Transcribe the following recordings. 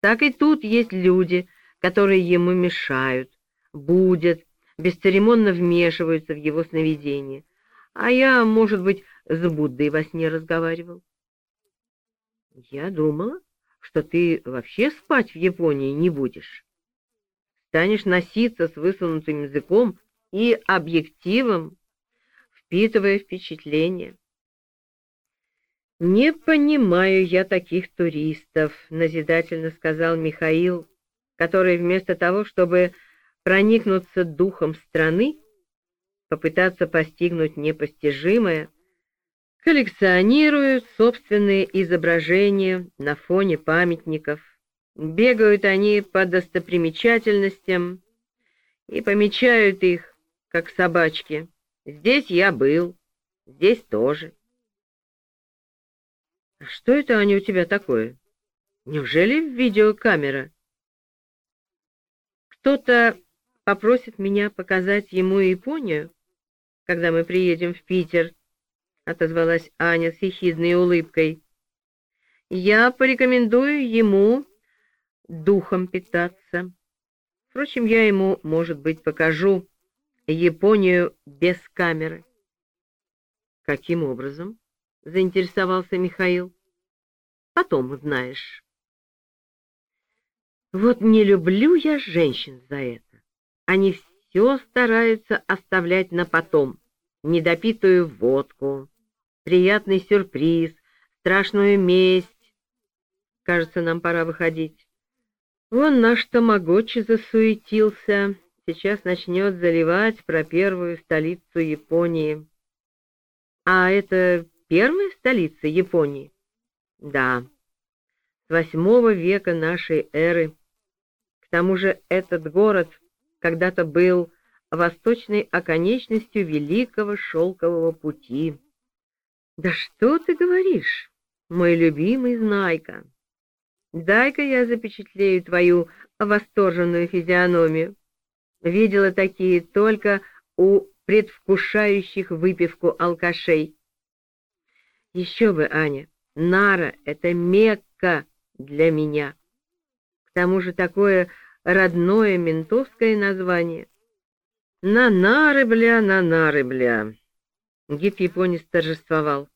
так и тут есть люди, которые ему мешают, будут, бесцеремонно вмешиваются в его сновидения. А я, может быть, с Буддой во сне разговаривал. Я думала, что ты вообще спать в Японии не будешь. Станешь носиться с высунутым языком и объективом, впитывая впечатления. «Не понимаю я таких туристов», — назидательно сказал Михаил, который вместо того, чтобы проникнуться духом страны, попытаться постигнуть непостижимое, коллекционируют собственные изображения на фоне памятников. Бегают они по достопримечательностям и помечают их, как собачки. Здесь я был, здесь тоже. Что это они у тебя такое? Неужели видеокамера? Кто-то попросит меня показать ему Японию, когда мы приедем в Питер, — отозвалась Аня с ехидной улыбкой. Я порекомендую ему духом питаться. Впрочем, я ему, может быть, покажу Японию без камеры. Каким образом? — заинтересовался Михаил. «Потом узнаешь». Вот не люблю я женщин за это. Они все стараются оставлять на потом. Недопитую водку, приятный сюрприз, страшную месть. Кажется, нам пора выходить. Вон наш тамагочи засуетился. Сейчас начнет заливать про первую столицу Японии. А это первая столица Японии? Да, с восьмого века нашей эры. К тому же этот город когда-то был восточной оконечностью Великого Шелкового пути. Да что ты говоришь, мой любимый Знайка? Дай-ка я запечатлею твою восторженную физиономию. Видела такие только у предвкушающих выпивку алкашей. Еще бы, Аня, Нара — это Мекка для меня. К тому же такое родное ментовское название. На нары, бля, на нары, бля. Гид-японец торжествовал.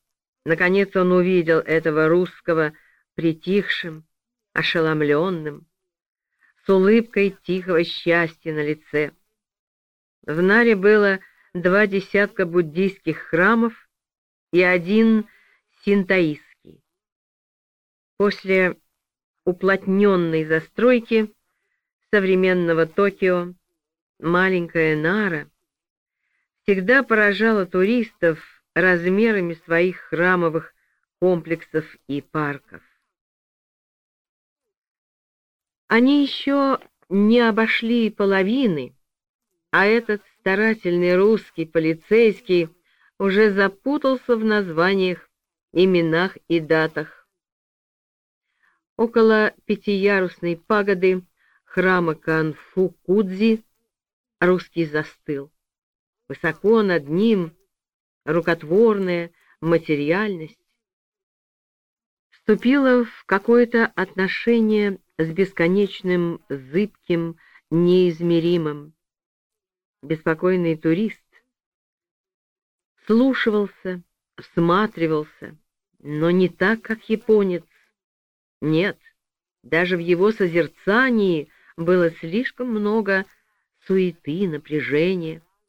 Наконец он увидел этого русского притихшим, ошеломленным, с улыбкой тихого счастья на лице. В Наре было два десятка буддийских храмов и один синтаистский. После уплотненной застройки современного Токио маленькая Нара всегда поражала туристов размерами своих храмовых комплексов и парков. Они еще не обошли половины, а этот старательный русский полицейский уже запутался в названиях именах и датах. Около пятиярусной пагоды храма Канфу-Кудзи русский застыл. Высоко над ним рукотворная материальность вступила в какое-то отношение с бесконечным, зыбким, неизмеримым. Беспокойный турист слушался, всматривался, но не так, как японец. Нет, даже в его созерцании было слишком много суеты, напряжения.